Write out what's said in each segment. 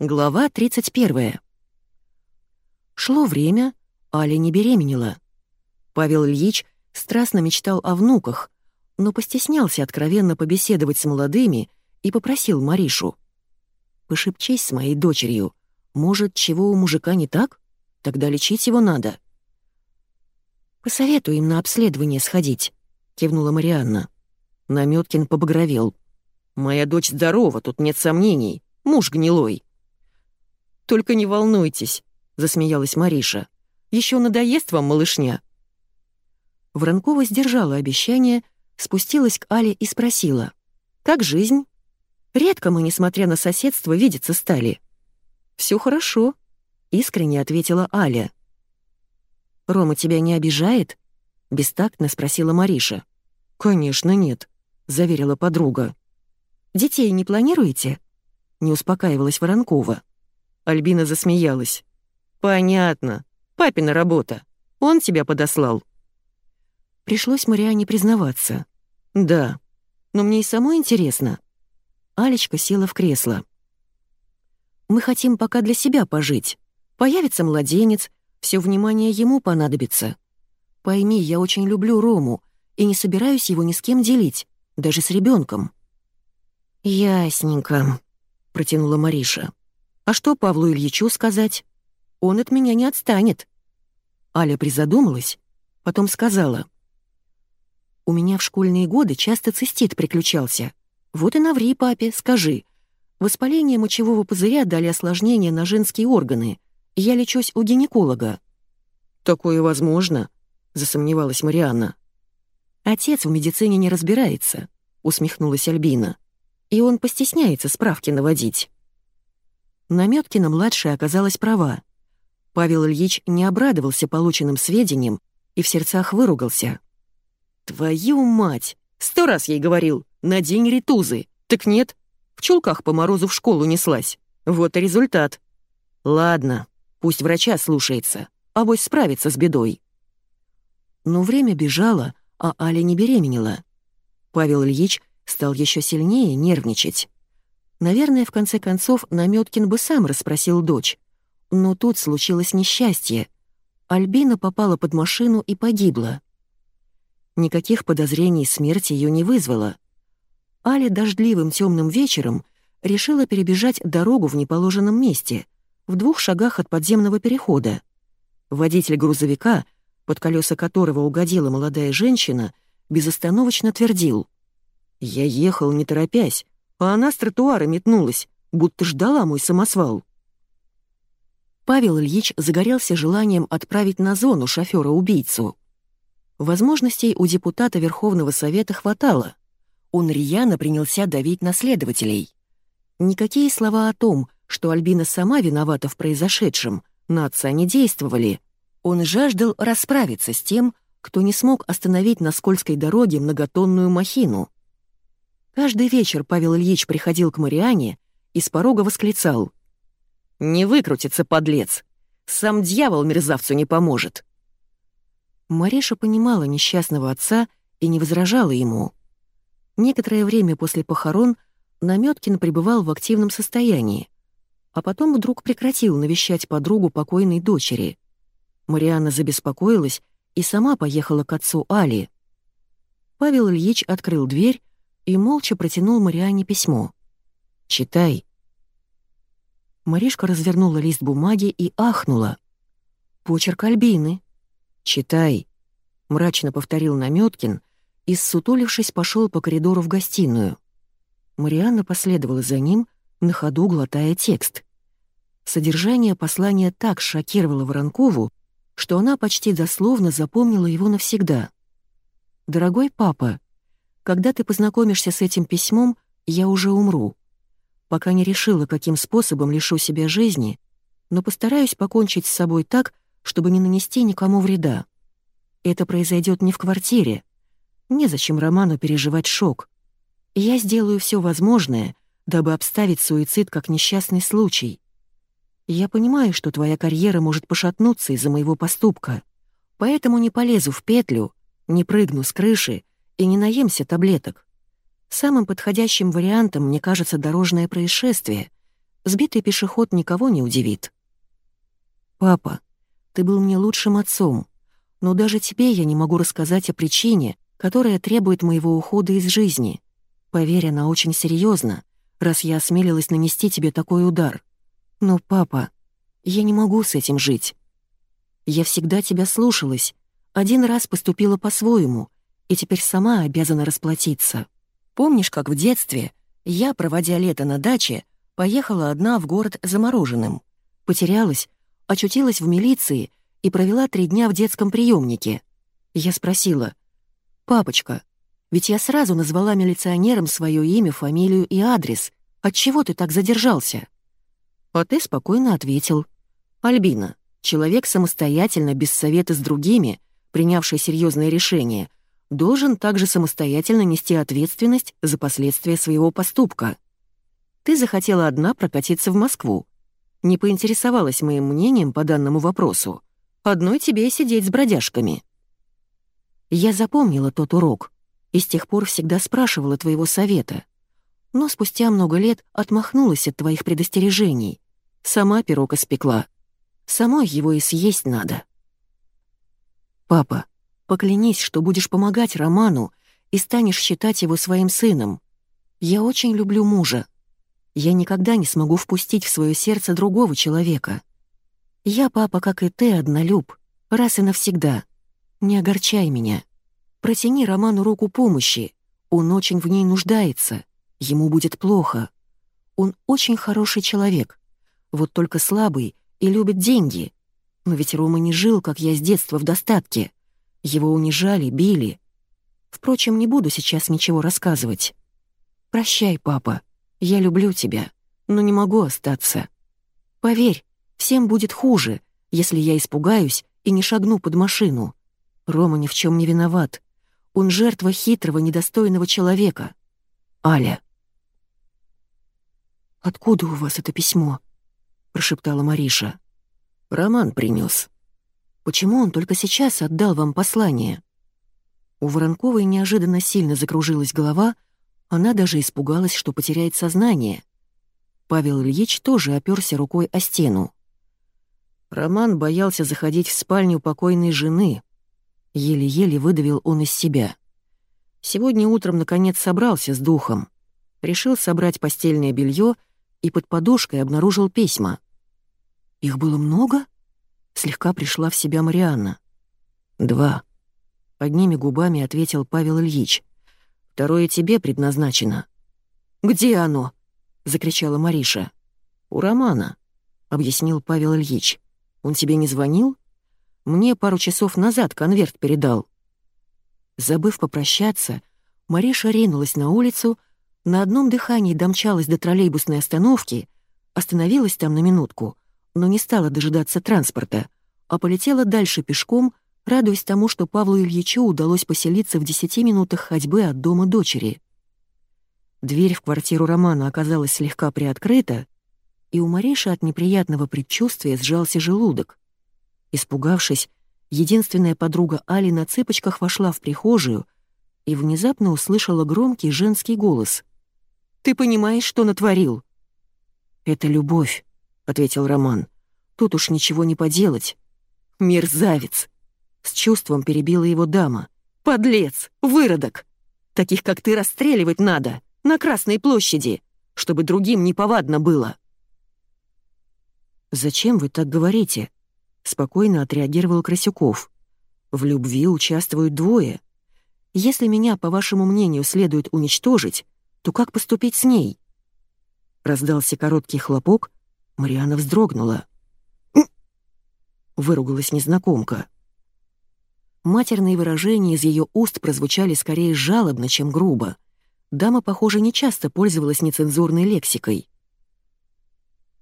Глава 31. Шло время, Аля не беременела. Павел Ильич страстно мечтал о внуках, но постеснялся откровенно побеседовать с молодыми и попросил Маришу. «Пошепчись с моей дочерью. Может, чего у мужика не так? Тогда лечить его надо». «Посоветую им на обследование сходить», — кивнула Марианна. Намёткин побагровел. «Моя дочь здорова, тут нет сомнений. Муж гнилой». «Только не волнуйтесь», — засмеялась Мариша. Еще надоест вам малышня?» Воронкова сдержала обещание, спустилась к Але и спросила. «Как жизнь?» «Редко мы, несмотря на соседство, видеться стали». «Все хорошо», — искренне ответила Аля. «Рома тебя не обижает?» — бестактно спросила Мариша. «Конечно нет», — заверила подруга. «Детей не планируете?» — не успокаивалась Воронкова. Альбина засмеялась. «Понятно. Папина работа. Он тебя подослал». Пришлось Мариане признаваться. «Да, но мне и самой интересно». Алечка села в кресло. «Мы хотим пока для себя пожить. Появится младенец, все внимание ему понадобится. Пойми, я очень люблю Рому и не собираюсь его ни с кем делить, даже с ребенком. «Ясненько», — протянула Мариша. «А что Павлу Ильичу сказать?» Он от меня не отстанет». Аля призадумалась, потом сказала. «У меня в школьные годы часто цистит приключался. Вот и наври папе, скажи. Воспаление мочевого пузыря дали осложнения на женские органы. Я лечусь у гинеколога». «Такое возможно», — засомневалась Марианна. «Отец в медицине не разбирается», — усмехнулась Альбина. «И он постесняется справки наводить». Намёткина-младшая оказалась права. Павел Ильич не обрадовался полученным сведениям и в сердцах выругался. «Твою мать! Сто раз ей говорил, на день ритузы. Так нет, в чулках по морозу в школу неслась. Вот и результат. Ладно, пусть врача слушается, а авось справится с бедой». Но время бежало, а Аля не беременела. Павел Ильич стал еще сильнее нервничать. Наверное, в конце концов, Намёткин бы сам расспросил дочь, но тут случилось несчастье. Альбина попала под машину и погибла. Никаких подозрений смерти ее не вызвало. Аля дождливым темным вечером решила перебежать дорогу в неположенном месте, в двух шагах от подземного перехода. Водитель грузовика, под колеса которого угодила молодая женщина, безостановочно твердил. «Я ехал, не торопясь, а она с тротуара метнулась, будто ждала мой самосвал». Павел Ильич загорелся желанием отправить на зону шофера-убийцу. Возможностей у депутата Верховного Совета хватало. Он рьяно принялся давить на следователей. Никакие слова о том, что Альбина сама виновата в произошедшем, на отца не действовали. Он жаждал расправиться с тем, кто не смог остановить на скользкой дороге многотонную махину. Каждый вечер Павел Ильич приходил к Мариане и с порога восклицал — не выкрутится, подлец. Сам дьявол мерзавцу не поможет. Мареша понимала несчастного отца и не возражала ему. Некоторое время после похорон Намёткин пребывал в активном состоянии, а потом вдруг прекратил навещать подругу покойной дочери. Марианна забеспокоилась и сама поехала к отцу Али. Павел Ильич открыл дверь и молча протянул Марианне письмо. «Читай», Маришка развернула лист бумаги и ахнула. «Почерк Альбины». «Читай», — мрачно повторил Намёткин и, ссутулившись, пошел по коридору в гостиную. Марианна последовала за ним, на ходу глотая текст. Содержание послания так шокировало Воронкову, что она почти дословно запомнила его навсегда. «Дорогой папа, когда ты познакомишься с этим письмом, я уже умру пока не решила, каким способом лишу себя жизни, но постараюсь покончить с собой так, чтобы не нанести никому вреда. Это произойдет не в квартире. Незачем Роману переживать шок. Я сделаю все возможное, дабы обставить суицид как несчастный случай. Я понимаю, что твоя карьера может пошатнуться из-за моего поступка, поэтому не полезу в петлю, не прыгну с крыши и не наемся таблеток. Самым подходящим вариантом мне кажется дорожное происшествие. Сбитый пешеход никого не удивит. «Папа, ты был мне лучшим отцом, но даже тебе я не могу рассказать о причине, которая требует моего ухода из жизни. Поверь, она очень серьезна, раз я осмелилась нанести тебе такой удар. Но, папа, я не могу с этим жить. Я всегда тебя слушалась, один раз поступила по-своему, и теперь сама обязана расплатиться. Помнишь, как в детстве я, проводя лето на даче, поехала одна в город замороженным, потерялась, очутилась в милиции и провела три дня в детском приемнике. Я спросила, «Папочка, ведь я сразу назвала милиционерам свое имя, фамилию и адрес. Отчего ты так задержался?» А ты спокойно ответил, «Альбина, человек самостоятельно, без совета с другими, принявший серьезное решение, должен также самостоятельно нести ответственность за последствия своего поступка. Ты захотела одна прокатиться в Москву. Не поинтересовалась моим мнением по данному вопросу. Одной тебе сидеть с бродяжками. Я запомнила тот урок и с тех пор всегда спрашивала твоего совета. Но спустя много лет отмахнулась от твоих предостережений. Сама пирог испекла. Самой его и съесть надо. Папа, поклянись, что будешь помогать Роману и станешь считать его своим сыном. Я очень люблю мужа. Я никогда не смогу впустить в свое сердце другого человека. Я, папа, как и ты, однолюб, раз и навсегда. Не огорчай меня. Протяни Роману руку помощи. Он очень в ней нуждается. Ему будет плохо. Он очень хороший человек. Вот только слабый и любит деньги. Но ведь Рома не жил, как я с детства, в достатке. Его унижали, били. Впрочем, не буду сейчас ничего рассказывать. Прощай, папа. Я люблю тебя, но не могу остаться. Поверь, Всем будет хуже, если я испугаюсь и не шагну под машину. Рома ни в чем не виноват. Он жертва хитрого, недостойного человека. Аля. «Откуда у вас это письмо?» — прошептала Мариша. «Роман принес. Почему он только сейчас отдал вам послание?» У Воронковой неожиданно сильно закружилась голова, она даже испугалась, что потеряет сознание. Павел Ильич тоже оперся рукой о стену. Роман боялся заходить в спальню покойной жены. Еле-еле выдавил он из себя. Сегодня утром, наконец, собрался с духом. Решил собрать постельное белье и под подушкой обнаружил письма. «Их было много?» Слегка пришла в себя Марианна. «Два». Одними губами ответил Павел Ильич. «Второе тебе предназначено». «Где оно?» — закричала Мариша. «У Романа», — объяснил Павел Ильич. Он тебе не звонил? Мне пару часов назад конверт передал». Забыв попрощаться, Мариша ринулась на улицу, на одном дыхании домчалась до троллейбусной остановки, остановилась там на минутку, но не стала дожидаться транспорта, а полетела дальше пешком, радуясь тому, что Павлу Ильичу удалось поселиться в десяти минутах ходьбы от дома дочери. Дверь в квартиру Романа оказалась слегка приоткрыта, и у Мариши от неприятного предчувствия сжался желудок. Испугавшись, единственная подруга Али на цыпочках вошла в прихожую и внезапно услышала громкий женский голос. «Ты понимаешь, что натворил?» «Это любовь», — ответил Роман. «Тут уж ничего не поделать». «Мерзавец!» — с чувством перебила его дама. «Подлец! Выродок! Таких, как ты, расстреливать надо! На Красной площади! Чтобы другим неповадно было!» «Зачем вы так говорите?» — спокойно отреагировал Красюков. «В любви участвуют двое. Если меня, по вашему мнению, следует уничтожить, то как поступить с ней?» Раздался короткий хлопок, Мариана вздрогнула. Выругалась незнакомка. Матерные выражения из ее уст прозвучали скорее жалобно, чем грубо. Дама, похоже, нечасто пользовалась нецензурной лексикой.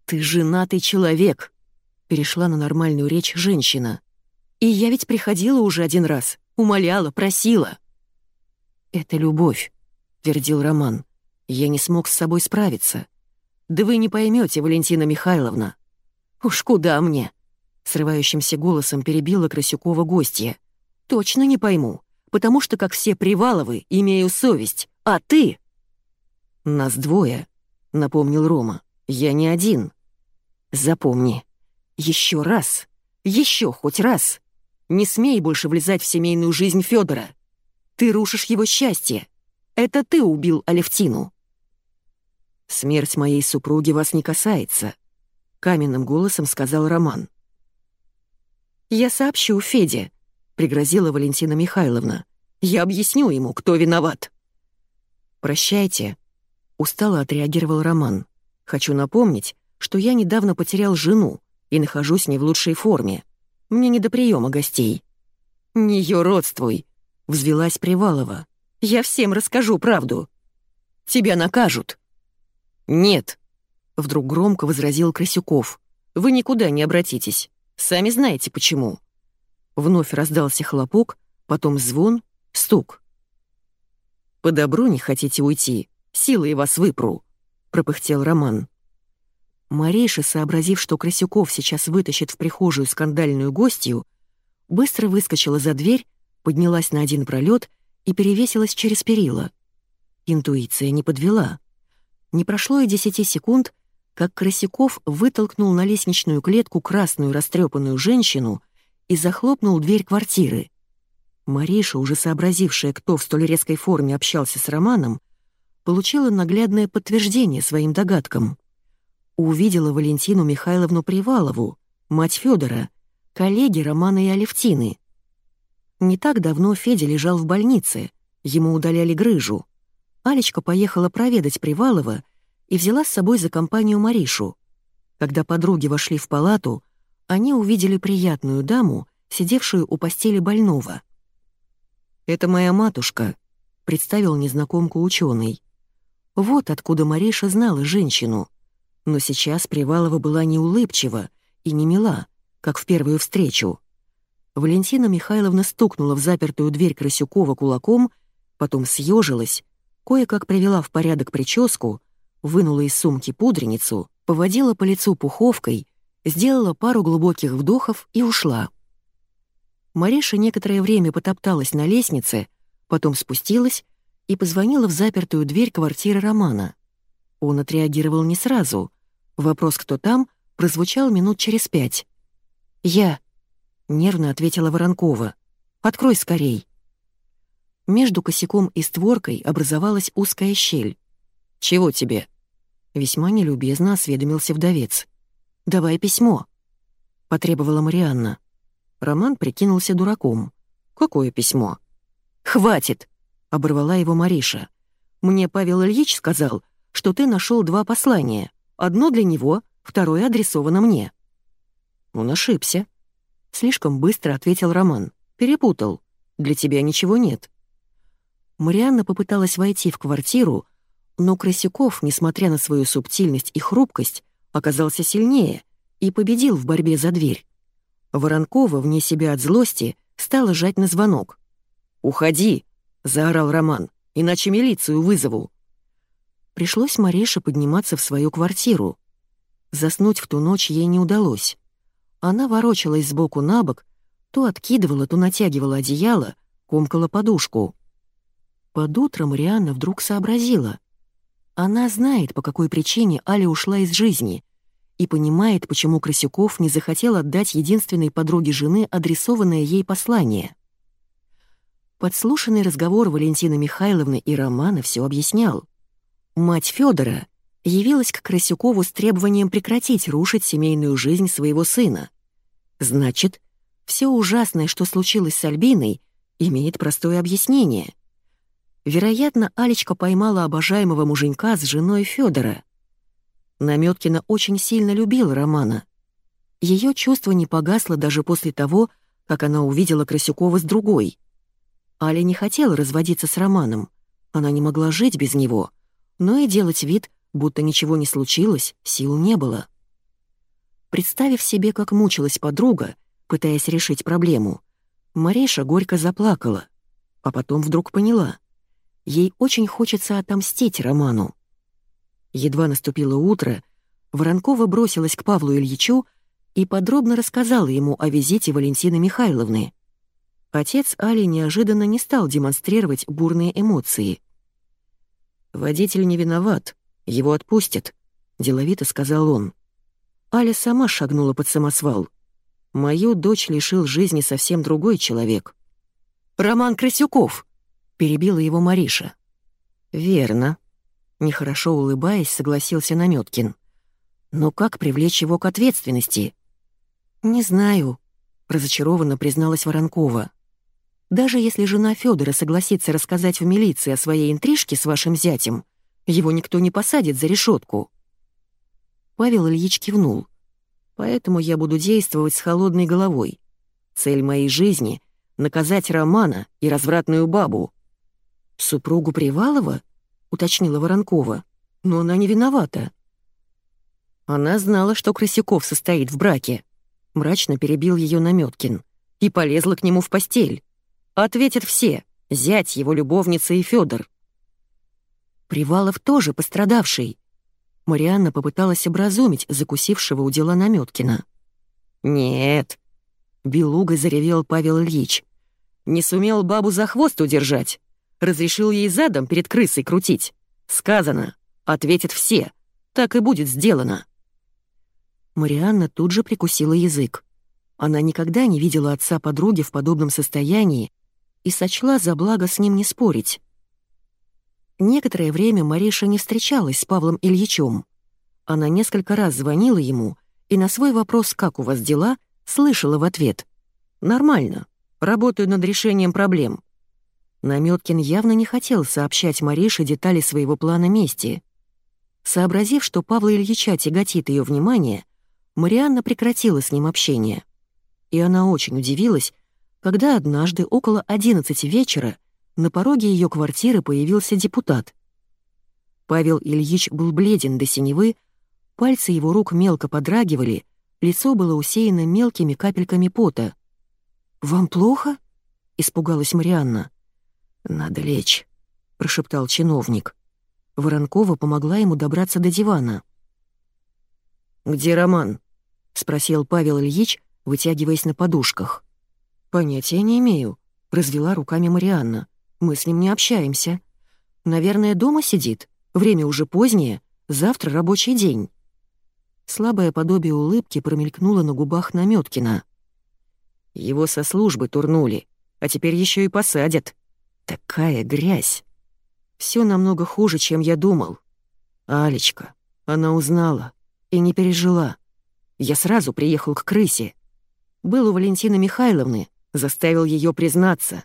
«Ты женатый человек», — перешла на нормальную речь женщина. «И я ведь приходила уже один раз, умоляла, просила». «Это любовь», — твердил Роман. «Я не смог с собой справиться». «Да вы не поймете, Валентина Михайловна». «Уж куда мне?» — срывающимся голосом перебила Красюкова гостья. «Точно не пойму, потому что, как все Приваловы, имею совесть, а ты...» «Нас двое», — напомнил Рома. Я не один. Запомни, еще раз, еще хоть раз, не смей больше влезать в семейную жизнь Федора. Ты рушишь его счастье. Это ты убил Алевтину. Смерть моей супруги вас не касается, каменным голосом сказал Роман. Я сообщу Феде, пригрозила Валентина Михайловна. Я объясню ему, кто виноват. Прощайте, устало отреагировал Роман. Хочу напомнить, что я недавно потерял жену и нахожусь не в лучшей форме. Мне не до приема гостей. Не родствуй, взвелась Привалова. Я всем расскажу правду. Тебя накажут. Нет, вдруг громко возразил Красюков. Вы никуда не обратитесь. Сами знаете почему. Вновь раздался хлопок, потом звон, стук. «По добру не хотите уйти, силой вас выпру», — пропыхтел Роман. Марейша, сообразив, что Красюков сейчас вытащит в прихожую скандальную гостью, быстро выскочила за дверь, поднялась на один пролет и перевесилась через перила. Интуиция не подвела. Не прошло и десяти секунд, как Красюков вытолкнул на лестничную клетку красную растрепанную женщину и захлопнул дверь квартиры. Мариша, уже сообразившая, кто в столь резкой форме общался с Романом, получила наглядное подтверждение своим догадкам увидела Валентину Михайловну Привалову, мать Федора, коллеги Романа и Алевтины. Не так давно Федя лежал в больнице, ему удаляли грыжу. Алечка поехала проведать Привалова и взяла с собой за компанию Маришу. Когда подруги вошли в палату, они увидели приятную даму, сидевшую у постели больного. «Это моя матушка», — представил незнакомку ученый. Вот откуда Мариша знала женщину. Но сейчас Привалова была неулыбчива и не мила, как в первую встречу. Валентина Михайловна стукнула в запертую дверь Красюкова кулаком, потом съежилась, кое-как привела в порядок прическу, вынула из сумки пудреницу, поводила по лицу пуховкой, сделала пару глубоких вдохов и ушла. Мариша некоторое время потопталась на лестнице, потом спустилась и позвонила в запертую дверь квартиры Романа. Он отреагировал не сразу, Вопрос «Кто там?» прозвучал минут через пять. «Я», — нервно ответила Воронкова. «Открой скорей». Между косяком и створкой образовалась узкая щель. «Чего тебе?» Весьма нелюбезно осведомился вдовец. «Давай письмо», — потребовала Марианна. Роман прикинулся дураком. «Какое письмо?» «Хватит!» — оборвала его Мариша. «Мне Павел Ильич сказал, что ты нашел два послания. Одно для него, второе адресовано мне». «Он ошибся». Слишком быстро ответил Роман. «Перепутал. Для тебя ничего нет». Марианна попыталась войти в квартиру, но Красюков, несмотря на свою субтильность и хрупкость, оказался сильнее и победил в борьбе за дверь. Воронкова, вне себя от злости, стала жать на звонок. «Уходи!» — заорал Роман. «Иначе милицию вызову!» Пришлось Марише подниматься в свою квартиру. Заснуть в ту ночь ей не удалось. Она ворочалась сбоку на бок, то откидывала, то натягивала одеяло, комкала подушку. Под утро Марианна вдруг сообразила. Она знает, по какой причине Аля ушла из жизни, и понимает, почему Красюков не захотел отдать единственной подруге жены адресованное ей послание. Подслушанный разговор Валентины Михайловны и Романа все объяснял. Мать Федора явилась к Красюкову с требованием прекратить рушить семейную жизнь своего сына. Значит, все ужасное, что случилось с Альбиной, имеет простое объяснение. Вероятно, Алечка поймала обожаемого муженька с женой Федора. Намёткина очень сильно любила Романа. Ее чувство не погасло даже после того, как она увидела Красюкова с другой. Аля не хотела разводиться с Романом, она не могла жить без него — но и делать вид, будто ничего не случилось, сил не было. Представив себе, как мучилась подруга, пытаясь решить проблему, Мареша горько заплакала, а потом вдруг поняла. Ей очень хочется отомстить Роману. Едва наступило утро, Воронкова бросилась к Павлу Ильичу и подробно рассказала ему о визите Валентины Михайловны. Отец Али неожиданно не стал демонстрировать бурные эмоции — «Водитель не виноват, его отпустят», —— деловито сказал он. Аля сама шагнула под самосвал. Мою дочь лишил жизни совсем другой человек. «Роман Красюков!» — перебила его Мариша. «Верно», — нехорошо улыбаясь, согласился Намёткин. «Но как привлечь его к ответственности?» «Не знаю», — разочарованно призналась Воронкова. «Даже если жена Федора согласится рассказать в милиции о своей интрижке с вашим зятем, его никто не посадит за решетку. Павел Ильич кивнул. «Поэтому я буду действовать с холодной головой. Цель моей жизни — наказать Романа и развратную бабу». «Супругу Привалова?» — уточнила Воронкова. «Но она не виновата». Она знала, что Красяков состоит в браке. Мрачно перебил ее Намёткин. И полезла к нему в постель. Ответят все. Зять, его любовница и Федор. Привалов тоже пострадавший. Марианна попыталась образумить закусившего у дела Намёткина. «Нет», — белугой заревел Павел Ильич. «Не сумел бабу за хвост удержать. Разрешил ей задом перед крысой крутить. Сказано, ответят все. Так и будет сделано». Марианна тут же прикусила язык. Она никогда не видела отца подруги в подобном состоянии и сочла за благо с ним не спорить. Некоторое время Мариша не встречалась с Павлом Ильичем. Она несколько раз звонила ему и на свой вопрос «Как у вас дела?» слышала в ответ «Нормально, работаю над решением проблем». Намёткин явно не хотел сообщать Марише детали своего плана мести. Сообразив, что Павла Ильича тяготит ее внимание, Марианна прекратила с ним общение. И она очень удивилась, когда однажды около 11 вечера на пороге ее квартиры появился депутат. Павел Ильич был бледен до синевы, пальцы его рук мелко подрагивали, лицо было усеяно мелкими капельками пота. «Вам плохо?» — испугалась Марианна. «Надо лечь», — прошептал чиновник. Воронкова помогла ему добраться до дивана. «Где Роман?» — спросил Павел Ильич, вытягиваясь на подушках. «Понятия не имею», — развела руками Марианна. Мы с ним не общаемся. Наверное, дома сидит. Время уже позднее. Завтра рабочий день». Слабое подобие улыбки промелькнуло на губах Намёткина. «Его со службы турнули, а теперь еще и посадят. Такая грязь. Все намного хуже, чем я думал. Алечка, она узнала и не пережила. Я сразу приехал к крысе. Был у Валентины Михайловны, заставил ее признаться.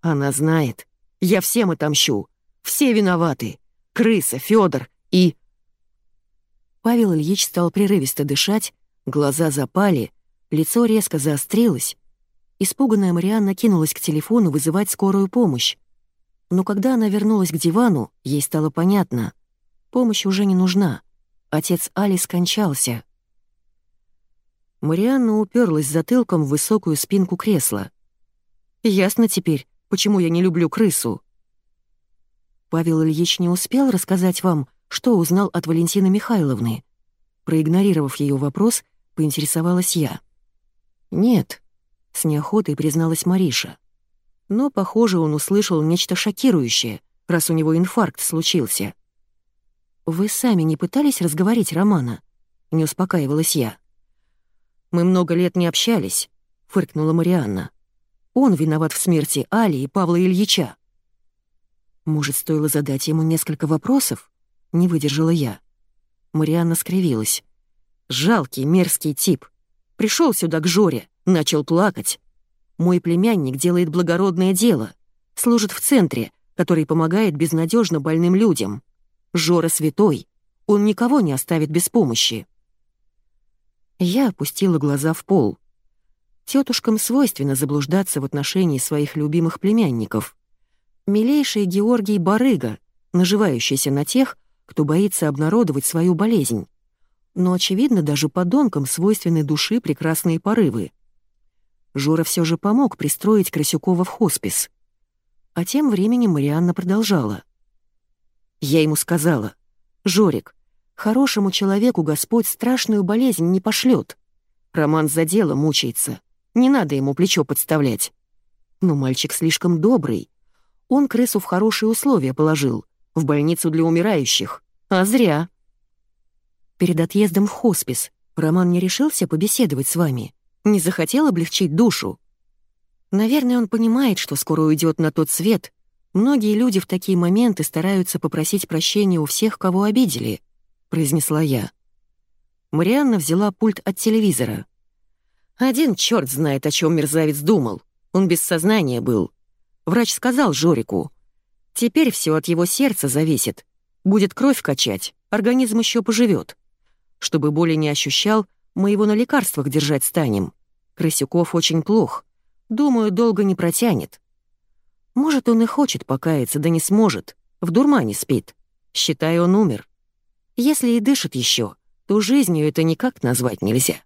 Она знает. Я всем отомщу. Все виноваты. Крыса, Федор и... Павел Ильич стал прерывисто дышать, глаза запали, лицо резко заострилось. Испуганная Марианна кинулась к телефону вызывать скорую помощь. Но когда она вернулась к дивану, ей стало понятно. Помощь уже не нужна. Отец Али скончался. Марианна уперлась затылком в высокую спинку кресла. Ясно теперь, почему я не люблю крысу». Павел Ильич не успел рассказать вам, что узнал от Валентины Михайловны. Проигнорировав ее вопрос, поинтересовалась я. «Нет», — с неохотой призналась Мариша. Но, похоже, он услышал нечто шокирующее, раз у него инфаркт случился. «Вы сами не пытались разговорить Романа?» — не успокаивалась я. «Мы много лет не общались», — фыркнула Марианна. Он виноват в смерти Али и Павла Ильича. Может, стоило задать ему несколько вопросов? Не выдержала я. Марианна скривилась. Жалкий, мерзкий тип. Пришел сюда к Жоре, начал плакать. Мой племянник делает благородное дело. Служит в центре, который помогает безнадежно больным людям. Жора святой. Он никого не оставит без помощи. Я опустила глаза в пол. Тетушкам свойственно заблуждаться в отношении своих любимых племянников. Милейший Георгий Барыга, наживающийся на тех, кто боится обнародовать свою болезнь. Но, очевидно, даже подонкам свойственны души прекрасные порывы. Жора все же помог пристроить Красюкова в хоспис. А тем временем Марианна продолжала. Я ему сказала, «Жорик, хорошему человеку Господь страшную болезнь не пошлет. Роман за дело мучается. Не надо ему плечо подставлять. Но мальчик слишком добрый. Он крысу в хорошие условия положил, в больницу для умирающих. А зря. перед отъездом в хоспис Роман не решился побеседовать с вами? Не захотел облегчить душу? Наверное, он понимает, что скоро уйдет на тот свет. Многие люди в такие моменты стараются попросить прощения у всех, кого обидели», — произнесла я. Марианна взяла пульт от телевизора. Один черт знает, о чем мерзавец думал. Он без сознания был. Врач сказал Жорику. Теперь все от его сердца зависит. Будет кровь качать, организм еще поживет. Чтобы боли не ощущал, мы его на лекарствах держать станем. Крысюков очень плох. Думаю, долго не протянет. Может, он и хочет покаяться, да не сможет. В дурмане спит. Считай, он умер. Если и дышит еще, то жизнью это никак назвать нельзя.